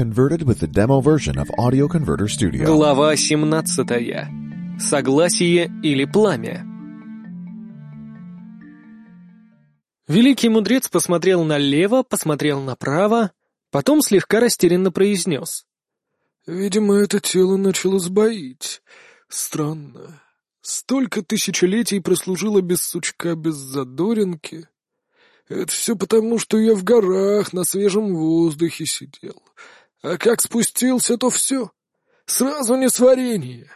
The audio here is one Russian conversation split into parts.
converted with the demo version of Audio Converter Studio. Глава 17. Согласие или пламя? Великий мудрец посмотрел налево, посмотрел направо, потом слегка растерянно произнес. «Видимо, это тело начало сбоить. Странно. Столько тысячелетий прослужило без сучка, без задоринки. Это все потому, что я в горах на свежем воздухе сидел. А как спустился, то все. Сразу несварение».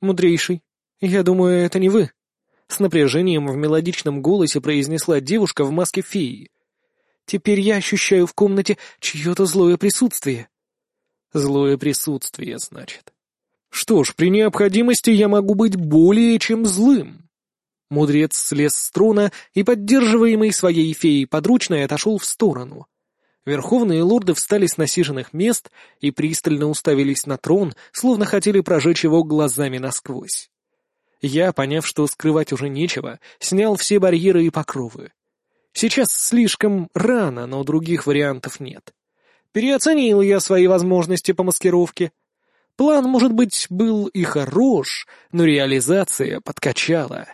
«Мудрейший, я думаю, это не вы», — с напряжением в мелодичном голосе произнесла девушка в маске феи. «Теперь я ощущаю в комнате чье-то злое присутствие». «Злое присутствие, значит. Что ж, при необходимости я могу быть более чем злым». Мудрец слез с трона и, поддерживаемый своей феей подручной, отошел в сторону. Верховные лорды встали с насиженных мест и пристально уставились на трон, словно хотели прожечь его глазами насквозь. Я, поняв, что скрывать уже нечего, снял все барьеры и покровы. Сейчас слишком рано, но других вариантов нет. Переоценил я свои возможности по маскировке. План, может быть, был и хорош, но реализация подкачала.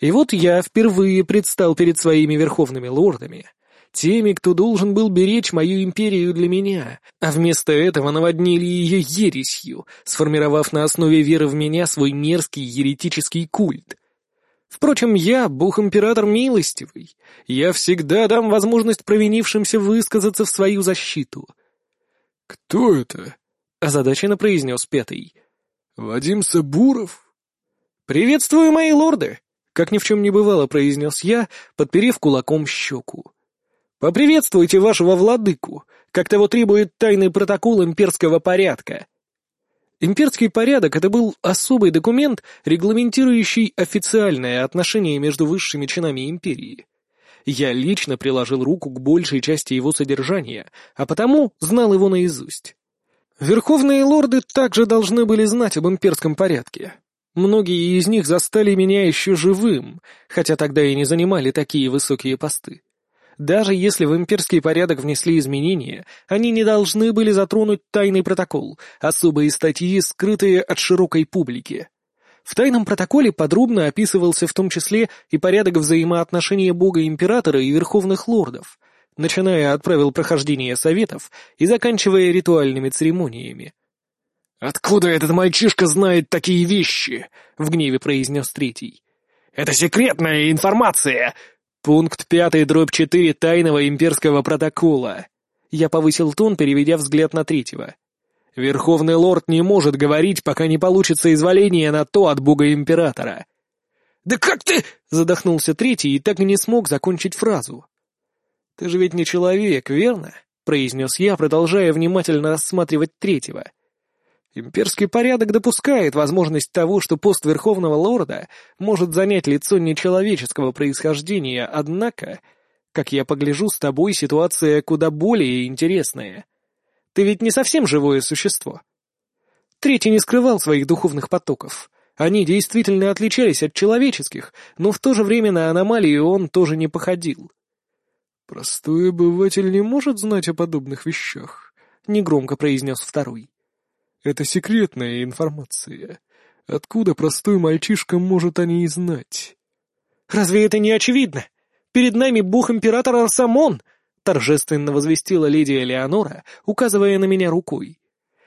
И вот я впервые предстал перед своими верховными лордами, теми, кто должен был беречь мою империю для меня, а вместо этого наводнили ее ересью, сформировав на основе веры в меня свой мерзкий еретический культ. Впрочем, я, бог-император милостивый, я всегда дам возможность провинившимся высказаться в свою защиту. «Кто это?» — озадаченно произнес Пятый. «Вадим Сабуров?» «Приветствую, мои лорды!» — как ни в чем не бывало, произнес я, подперев кулаком щеку. «Поприветствуйте вашего владыку, как того требует тайный протокол имперского порядка». Имперский порядок — это был особый документ, регламентирующий официальное отношение между высшими чинами империи. Я лично приложил руку к большей части его содержания, а потому знал его наизусть. Верховные лорды также должны были знать об имперском порядке. Многие из них застали меня еще живым, хотя тогда и не занимали такие высокие посты. Даже если в имперский порядок внесли изменения, они не должны были затронуть тайный протокол, особые статьи, скрытые от широкой публики. В тайном протоколе подробно описывался в том числе и порядок взаимоотношения бога-императора и верховных лордов, начиная от правил прохождения советов и заканчивая ритуальными церемониями. «Откуда этот мальчишка знает такие вещи?» — в гневе произнес третий. «Это секретная информация! Пункт пятый, дробь четыре тайного имперского протокола. Я повысил тон, переведя взгляд на третьего. Верховный лорд не может говорить, пока не получится изволение на то от бога-императора. «Да как ты...» — задохнулся третий и так и не смог закончить фразу. «Ты же ведь не человек, верно?» — произнес я, продолжая внимательно рассматривать третьего. Имперский порядок допускает возможность того, что пост Верховного Лорда может занять лицо нечеловеческого происхождения, однако, как я погляжу, с тобой ситуация куда более интересная. Ты ведь не совсем живое существо. Третий не скрывал своих духовных потоков. Они действительно отличались от человеческих, но в то же время на аномалии он тоже не походил. «Простой обыватель не может знать о подобных вещах», — негромко произнес второй. Это секретная информация. Откуда простой мальчишка может о ней знать? «Разве это не очевидно? Перед нами бог-император Арсамон!» — торжественно возвестила леди Элеонора, указывая на меня рукой.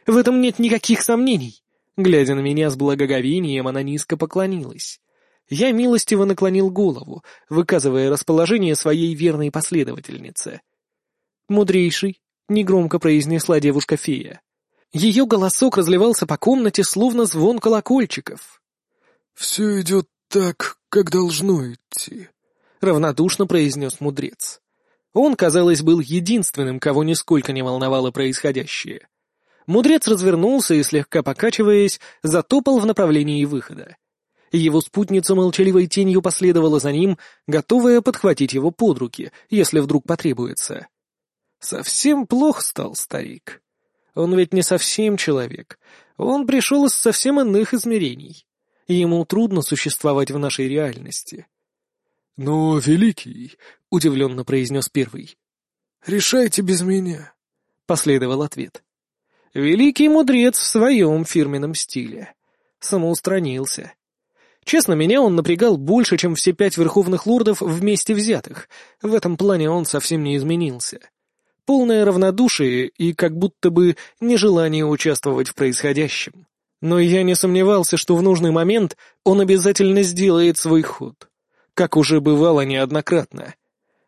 «В этом нет никаких сомнений». Глядя на меня с благоговением, она низко поклонилась. Я милостиво наклонил голову, выказывая расположение своей верной последовательнице. «Мудрейший», — негромко произнесла девушка-фея. Ее голосок разливался по комнате, словно звон колокольчиков. «Все идет так, как должно идти», — равнодушно произнес мудрец. Он, казалось, был единственным, кого нисколько не волновало происходящее. Мудрец развернулся и, слегка покачиваясь, затопал в направлении выхода. Его спутница молчаливой тенью последовала за ним, готовая подхватить его под руки, если вдруг потребуется. Совсем плохо стал старик. Он ведь не совсем человек. Он пришел из совсем иных измерений. Ему трудно существовать в нашей реальности. «Но, Великий», — удивленно произнес первый, — «решайте без меня. последовал ответ. Великий мудрец в своем фирменном стиле. Самоустранился. Честно, меня он напрягал больше, чем все пять верховных лордов вместе взятых. В этом плане он совсем не изменился. Полное равнодушие и как будто бы нежелание участвовать в происходящем. Но я не сомневался, что в нужный момент он обязательно сделает свой ход. Как уже бывало неоднократно.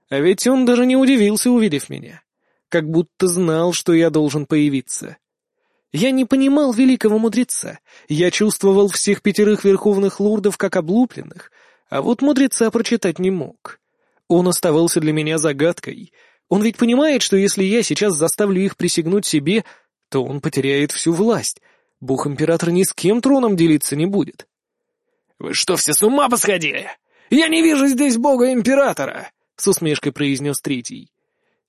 А ведь он даже не удивился, увидев меня. Как будто знал, что я должен появиться. Я не понимал великого мудреца. Я чувствовал всех пятерых верховных лордов как облупленных, а вот мудреца прочитать не мог. Он оставался для меня загадкой. Он ведь понимает, что если я сейчас заставлю их присягнуть себе, то он потеряет всю власть. Бог-император ни с кем троном делиться не будет. «Вы что, все с ума посходили? Я не вижу здесь бога-императора!» — с усмешкой произнес третий.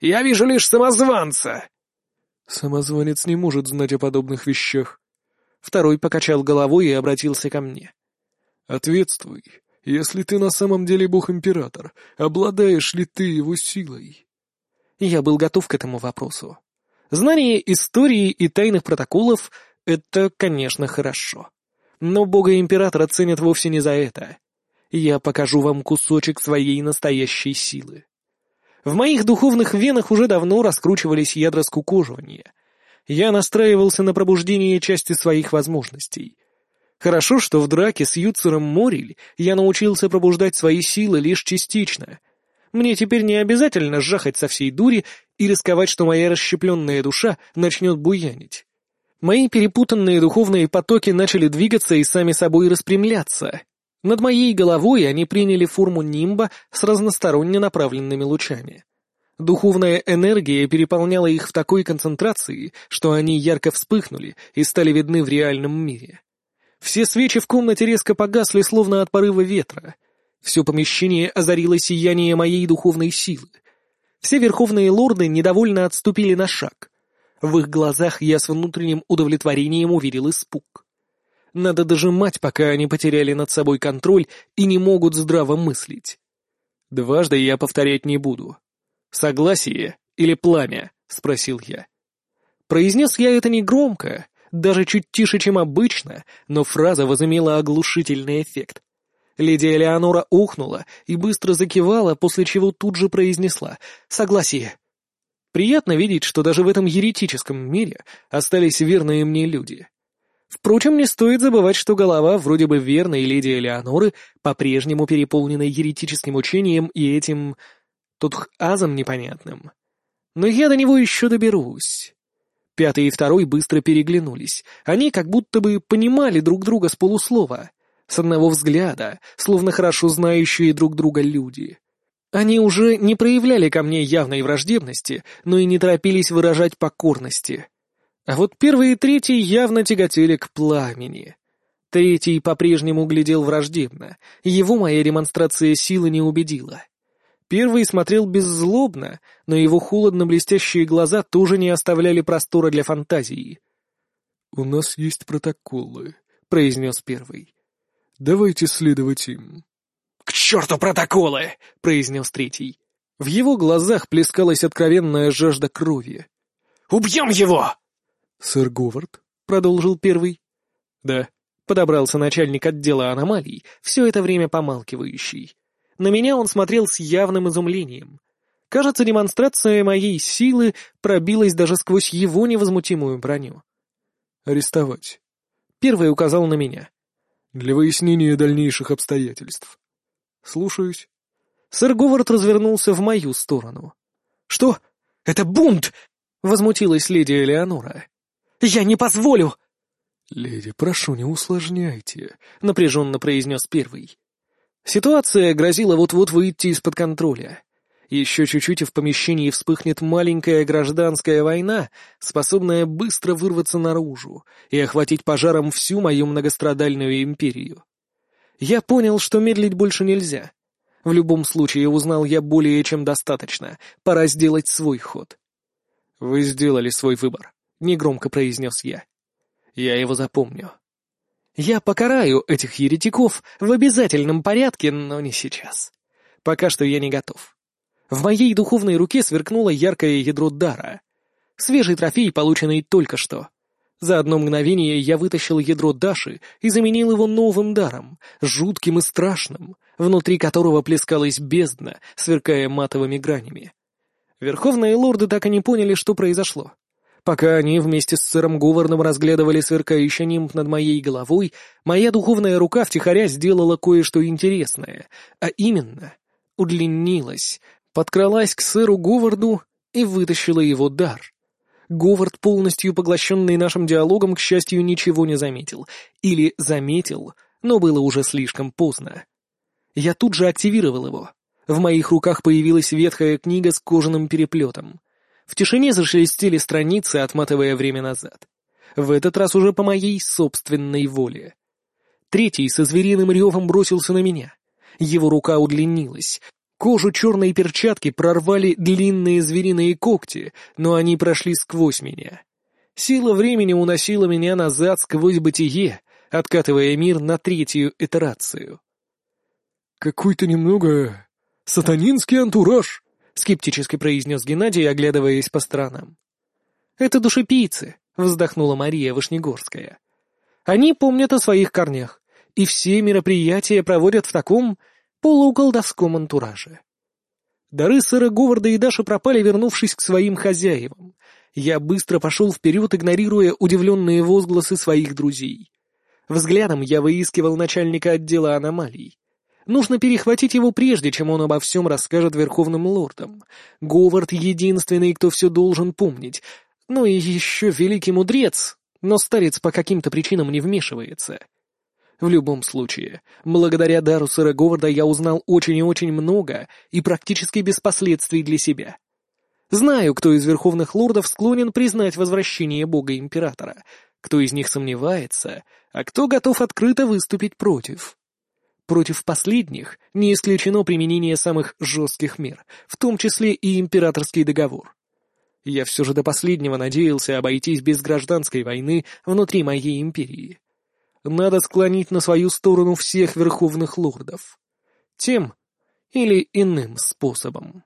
«Я вижу лишь самозванца!» Самозванец не может знать о подобных вещах. Второй покачал головой и обратился ко мне. «Ответствуй, если ты на самом деле бог-император, обладаешь ли ты его силой?» Я был готов к этому вопросу. Знание истории и тайных протоколов — это, конечно, хорошо. Но бога-императора ценят вовсе не за это. Я покажу вам кусочек своей настоящей силы. В моих духовных венах уже давно раскручивались ядра скукоживания. Я настраивался на пробуждение части своих возможностей. Хорошо, что в драке с Юцером Мориль я научился пробуждать свои силы лишь частично. Мне теперь не обязательно жахать со всей дури и рисковать, что моя расщепленная душа начнет буянить. Мои перепутанные духовные потоки начали двигаться и сами собой распрямляться, над моей головой они приняли форму нимба с разносторонне направленными лучами. Духовная энергия переполняла их в такой концентрации, что они ярко вспыхнули и стали видны в реальном мире. Все свечи в комнате резко погасли, словно от порыва ветра. Все помещение озарило сияние моей духовной силы. Все верховные лорды недовольно отступили на шаг. В их глазах я с внутренним удовлетворением увидел испуг. Надо дожимать, пока они потеряли над собой контроль и не могут здраво мыслить. Дважды я повторять не буду. «Согласие или пламя?» — спросил я. Произнес я это негромко, даже чуть тише, чем обычно, но фраза возымела оглушительный эффект. Леди Элеонора ухнула и быстро закивала, после чего тут же произнесла «Согласие». Приятно видеть, что даже в этом еретическом мире остались верные мне люди. Впрочем, не стоит забывать, что голова вроде бы верной леди Элеоноры по-прежнему переполнена еретическим учением и этим... тут азом непонятным. Но я до него еще доберусь. Пятый и второй быстро переглянулись. Они как будто бы понимали друг друга с полуслова, с одного взгляда, словно хорошо знающие друг друга люди. Они уже не проявляли ко мне явной враждебности, но и не торопились выражать покорности. А вот первый и третий явно тяготели к пламени. Третий по-прежнему глядел враждебно, его моя демонстрация силы не убедила. Первый смотрел беззлобно, но его холодно-блестящие глаза тоже не оставляли простора для фантазии. «У нас есть протоколы», — произнес первый. «Давайте следовать им». «К черту протоколы!» — произнес третий. В его глазах плескалась откровенная жажда крови. «Убьем его!» «Сэр Говард?» — продолжил первый. «Да», — подобрался начальник отдела аномалий, все это время помалкивающий. На меня он смотрел с явным изумлением. Кажется, демонстрация моей силы пробилась даже сквозь его невозмутимую броню. «Арестовать». Первый указал на меня. «Для выяснения дальнейших обстоятельств». «Слушаюсь». Сэр Говард развернулся в мою сторону. «Что? Это бунт!» — возмутилась леди Элеонора. «Я не позволю!» «Леди, прошу, не усложняйте», — напряженно произнес первый. Ситуация грозила вот-вот выйти из-под контроля. Еще чуть-чуть и в помещении вспыхнет маленькая гражданская война, способная быстро вырваться наружу и охватить пожаром всю мою многострадальную империю. Я понял, что медлить больше нельзя. В любом случае узнал я более чем достаточно, пора сделать свой ход. Вы сделали свой выбор негромко произнес я. Я его запомню. Я покараю этих еретиков в обязательном порядке, но не сейчас. Пока что я не готов. В моей духовной руке сверкнуло яркое ядро дара. Свежий трофей, полученный только что. За одно мгновение я вытащил ядро Даши и заменил его новым даром, жутким и страшным, внутри которого плескалась бездна, сверкая матовыми гранями. Верховные лорды так и не поняли, что произошло. Пока они вместе с сэром Говардом разглядывали сверкающий нимб над моей головой, моя духовная рука втихаря сделала кое-что интересное, а именно удлинилась, подкралась к сэру Говарду и вытащила его дар. Говард, полностью поглощенный нашим диалогом, к счастью, ничего не заметил. Или заметил, но было уже слишком поздно. Я тут же активировал его. В моих руках появилась ветхая книга с кожаным переплетом. В тишине зашелестели страницы, отматывая время назад. В этот раз уже по моей собственной воле. Третий со звериным ревом бросился на меня. Его рука удлинилась. Кожу черной перчатки прорвали длинные звериные когти, но они прошли сквозь меня. Сила времени уносила меня назад сквозь бытие, откатывая мир на третью итерацию. «Какой-то немного сатанинский антураж», — скептически произнес Геннадий, оглядываясь по сторонам. «Это душепийцы», — вздохнула Мария Вышнегорская. «Они помнят о своих корнях, и все мероприятия проводят в таком полуколдовском антураже». Дары сэра Говарда и Даши пропали, вернувшись к своим хозяевам. Я быстро пошел вперед, игнорируя удивленные возгласы своих друзей. Взглядом я выискивал начальника отдела аномалий. Нужно перехватить его прежде, чем он обо всем расскажет верховным лордам. Говард — единственный, кто все должен помнить. Ну и еще великий мудрец, но старец по каким-то причинам не вмешивается. В любом случае, благодаря дару сэра Говарда я узнал очень и очень много и практически без последствий для себя. Знаю, кто из верховных лордов склонен признать возвращение бога-императора, кто из них сомневается, а кто готов открыто выступить против. Против последних не исключено применение самых жестких мер, в том числе и императорский договор. Я все же до последнего надеялся обойтись без гражданской войны внутри моей империи. Надо склонить на свою сторону всех верховных лордов. Тем или иным способом.